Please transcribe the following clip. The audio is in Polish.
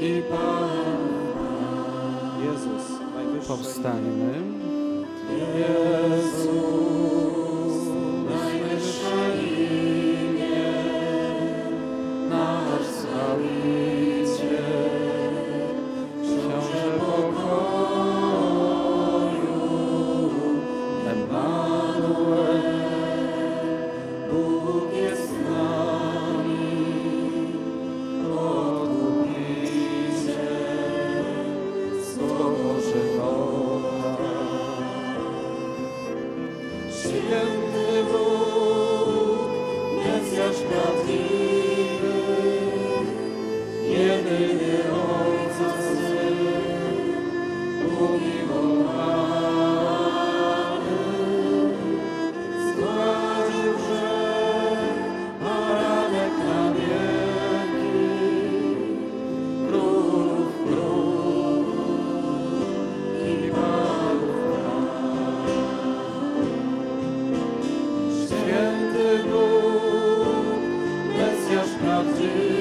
i Pan. Jezus, najwyższy. Powstańmy. Jezus, Lord. święty Bóg, Mesjasz prawdziwy.